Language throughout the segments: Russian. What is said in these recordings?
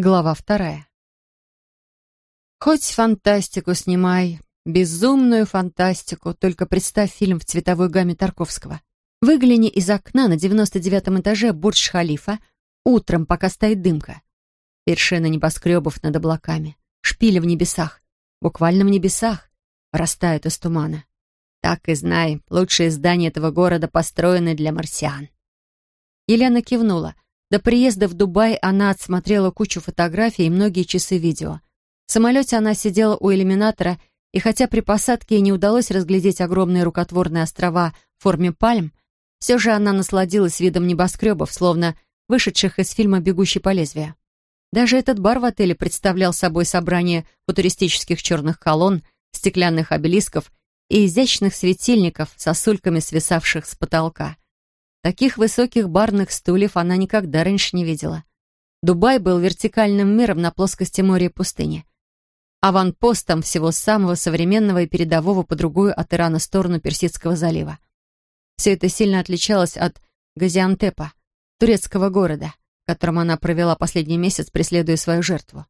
Глава вторая. Хоть фантастику снимай, безумную фантастику, только представь фильм в цветовой гамме Тарковского. Выгляни из окна на 99-м этаже Бурдж-Халифа утром, пока стоит дымка. Вершины небоскребов над облаками, шпили в небесах, буквально в небесах, растают из тумана. Так и знай, лучшие здания этого города построены для марсиан. Елена кивнула — до приезда в Дубай она отсмотрела кучу фотографий и многие часы видео. В самолете она сидела у иллюминатора, и хотя при посадке ей не удалось разглядеть огромные рукотворные острова в форме пальм, все же она насладилась видом небоскребов, словно вышедших из фильма «Бегущий по лезвию». Даже этот бар в отеле представлял собой собрание футуристических черных колонн, стеклянных обелисков и изящных светильников сосульками, свисавших с потолка — Таких высоких барных стульев она никогда раньше не видела. Дубай был вертикальным миром на плоскости моря и пустыни. Аванпостом всего самого современного и передового по другую от Ирана сторону Персидского залива. Все это сильно отличалось от Газиантепа, турецкого города, в котором она провела последний месяц, преследуя свою жертву.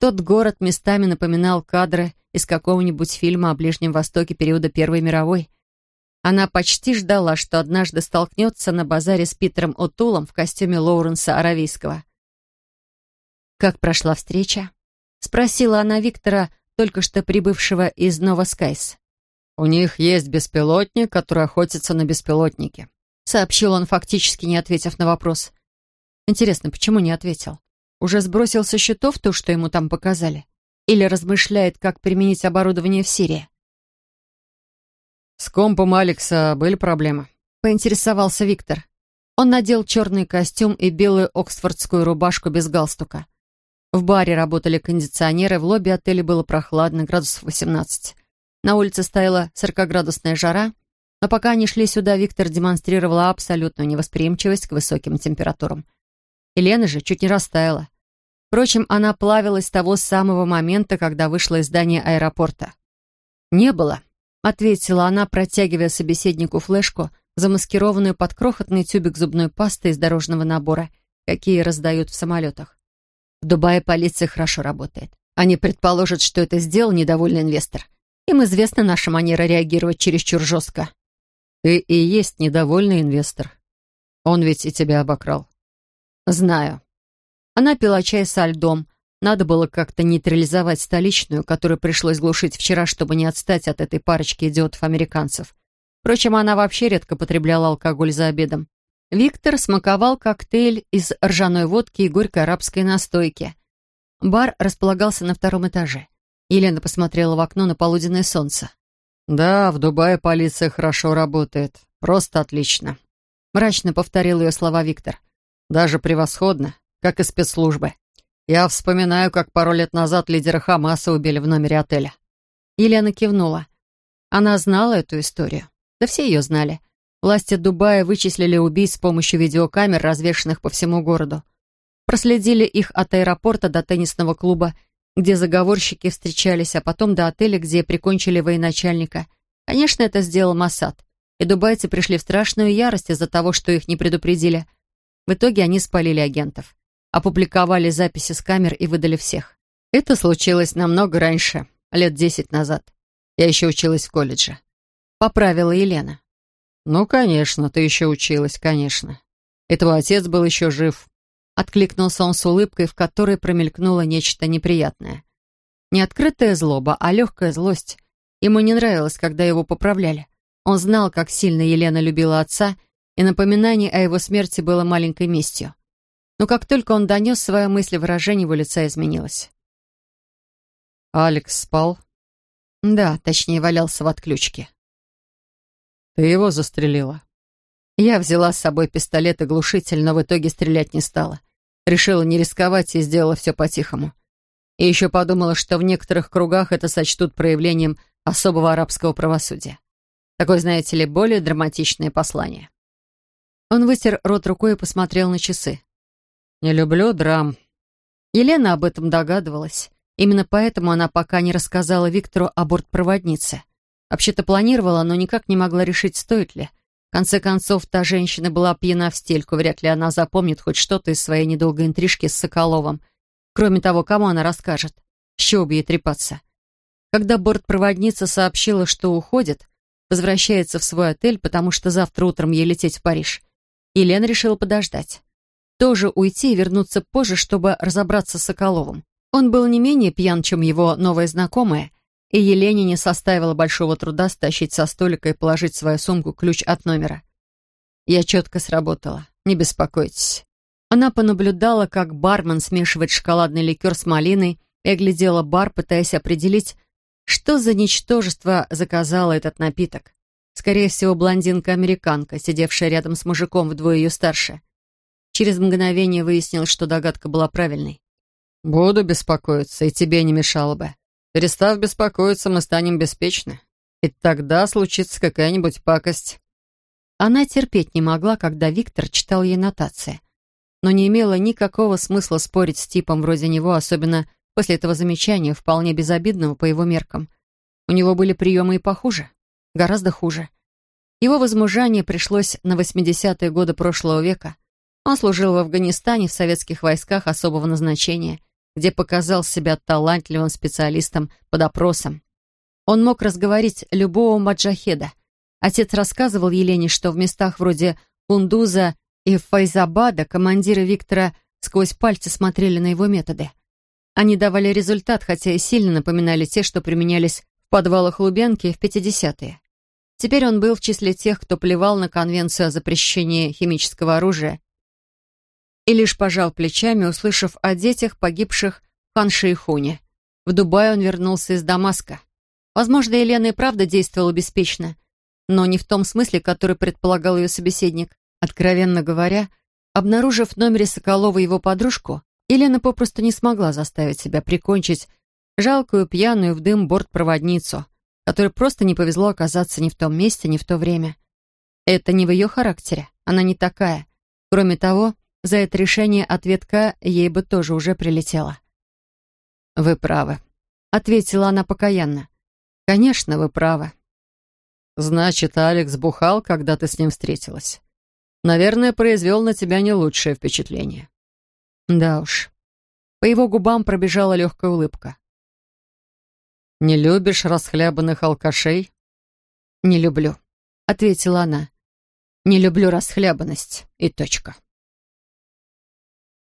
Тот город местами напоминал кадры из какого-нибудь фильма о Ближнем Востоке периода Первой мировой, она почти ждала, что однажды столкнется на базаре с Питером О'Тулом в костюме Лоуренса Аравийского. «Как прошла встреча?» — спросила она Виктора, только что прибывшего из Новоскайс. «У них есть беспилотник, который охотится на беспилотники», — сообщил он, фактически не ответив на вопрос. Интересно, почему не ответил? Уже сбросил со счетов то, что ему там показали? Или размышляет, как применить оборудование в Сирии? «С компом Алекса были проблемы?» — поинтересовался Виктор. Он надел черный костюм и белую оксфордскую рубашку без галстука. В баре работали кондиционеры, в лобби отеля было прохладно, градусов 18. На улице стояла 40-градусная жара, но пока они шли сюда, Виктор демонстрировала абсолютную невосприимчивость к высоким температурам. Елена же чуть не растаяла. Впрочем, она плавилась с того самого момента, когда вышла из здания аэропорта. Не было ответила она, протягивая собеседнику флешку, замаскированную под крохотный тюбик зубной пасты из дорожного набора, какие раздают в самолетах. В Дубае полиция хорошо работает. Они предположат, что это сделал недовольный инвестор. Им известна наша манера реагировать чересчур жестко. Ты и есть недовольный инвестор. Он ведь и тебя обокрал. Знаю. Она пила чай со льдом, надо было как-то нейтрализовать столичную, которую пришлось глушить вчера, чтобы не отстать от этой парочки идиотов-американцев. Впрочем, она вообще редко потребляла алкоголь за обедом. Виктор смаковал коктейль из ржаной водки и горькой арабской настойки. Бар располагался на втором этаже. Елена посмотрела в окно на полуденное солнце. «Да, в Дубае полиция хорошо работает. Просто отлично», — мрачно повторил ее слова Виктор. «Даже превосходно, как и спецслужбы». Я вспоминаю, как пару лет назад лидера Хамаса убили в номере отеля. Елена кивнула. Она знала эту историю. Да все ее знали. Власти Дубая вычислили убийц с помощью видеокамер, развешанных по всему городу. Проследили их от аэропорта до теннисного клуба, где заговорщики встречались, а потом до отеля, где прикончили военачальника. Конечно, это сделал Масад. И дубайцы пришли в страшную ярость из-за того, что их не предупредили. В итоге они спалили агентов опубликовали записи с камер и выдали всех. Это случилось намного раньше, лет десять назад. Я еще училась в колледже. Поправила Елена. «Ну, конечно, ты еще училась, конечно. И твой отец был еще жив». Откликнулся он с улыбкой, в которой промелькнуло нечто неприятное. Не открытая злоба, а легкая злость. Ему не нравилось, когда его поправляли. Он знал, как сильно Елена любила отца, и напоминание о его смерти было маленькой местью. Но как только он донес свою мысль, выражение его лица изменилось. «Алекс спал?» «Да, точнее, валялся в отключке». «Ты его застрелила?» Я взяла с собой пистолет и глушитель, но в итоге стрелять не стала. Решила не рисковать и сделала все по-тихому. И еще подумала, что в некоторых кругах это сочтут проявлением особого арабского правосудия. Такое, знаете ли, более драматичное послание. Он вытер рот рукой и посмотрел на часы. «Не люблю драм». Елена об этом догадывалась. Именно поэтому она пока не рассказала Виктору о бортпроводнице. Вообще-то планировала, но никак не могла решить, стоит ли. В конце концов, та женщина была пьяна в стельку, вряд ли она запомнит хоть что-то из своей недолгой интрижки с Соколовым. Кроме того, кому она расскажет? С чего бы ей трепаться? Когда бортпроводница сообщила, что уходит, возвращается в свой отель, потому что завтра утром ей лететь в Париж, Елена решила подождать. Тоже уйти и вернуться позже, чтобы разобраться с Соколовым. Он был не менее пьян, чем его новая знакомая, и Елене не составило большого труда стащить со столика и положить в свою сумку ключ от номера. Я четко сработала, не беспокойтесь. Она понаблюдала, как бармен смешивает шоколадный ликер с малиной и оглядела бар, пытаясь определить, что за ничтожество заказала этот напиток. Скорее всего, блондинка-американка, сидевшая рядом с мужиком вдвое ее старше. Через мгновение выяснилось, что догадка была правильной. «Буду беспокоиться, и тебе не мешало бы. Перестав беспокоиться, мы станем беспечны. И тогда случится какая-нибудь пакость». Она терпеть не могла, когда Виктор читал ей нотации. Но не имело никакого смысла спорить с типом вроде него, особенно после этого замечания, вполне безобидного по его меркам. У него были приемы и похуже, гораздо хуже. Его возмужание пришлось на 80-е годы прошлого века. Он служил в Афганистане в советских войсках особого назначения, где показал себя талантливым специалистом по допросам. Он мог разговорить любого маджахеда, Отец рассказывал Елене, что в местах вроде Кундуза и Файзабада командиры Виктора сквозь пальцы смотрели на его методы. Они давали результат, хотя и сильно напоминали те, что применялись в подвалах Лубянки в 50-е. Теперь он был в числе тех, кто плевал на конвенцию о запрещении химического оружия и лишь пожал плечами, услышав о детях, погибших в Ханшейхуне. В Дубае он вернулся из Дамаска. Возможно, Елена и правда действовала беспечно — но не в том смысле, который предполагал ее собеседник. Откровенно говоря, обнаружив в номере Соколова его подружку, Елена попросту не смогла заставить себя прикончить жалкую, пьяную в дым бортпроводницу, которой просто не повезло оказаться ни в том месте, ни в то время. Это не в ее характере, она не такая. Кроме того, за это решение ответка ей бы тоже уже прилетела. «Вы правы», — ответила она покаянно. «Конечно, вы правы. «Значит, Алекс бухал, когда ты с ним встретилась. Наверное, произвел на тебя не лучшее впечатление». «Да уж». По его губам пробежала легкая улыбка. «Не любишь расхлябанных алкашей?» «Не люблю», — ответила она. «Не люблю расхлябанность. И точка».